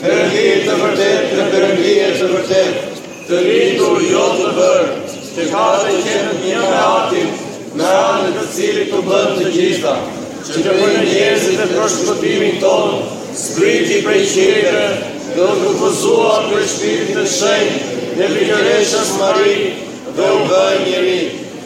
Perëndi të vërtetë prej Perëndie të vërtetë, të lindur jo të bërë, që ka të qenët një me Atin, me anë të të cilit u bënë të gjitha, që për ne njerëzit dhe për shpëtimin tonë, zbriti prej qiejve dhe u trupëzua prej Shpirtit të Shenjtë, dhe Virgjëreshës Mari dhe u bë njeri.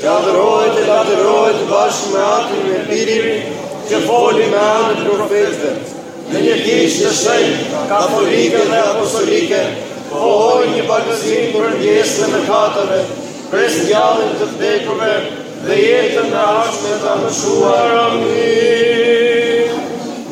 Adhurohet e lavdërohet bashkë me atin me birin që foli me anë të profetëve. Në një kishë të shenjtë, katolike dhe apostolike, pohoj një pagëzim për ndjesën e mëkateve, pres ngjalljen e të vdekurve dhe jetën e ardhshme të amëshuar. Amin.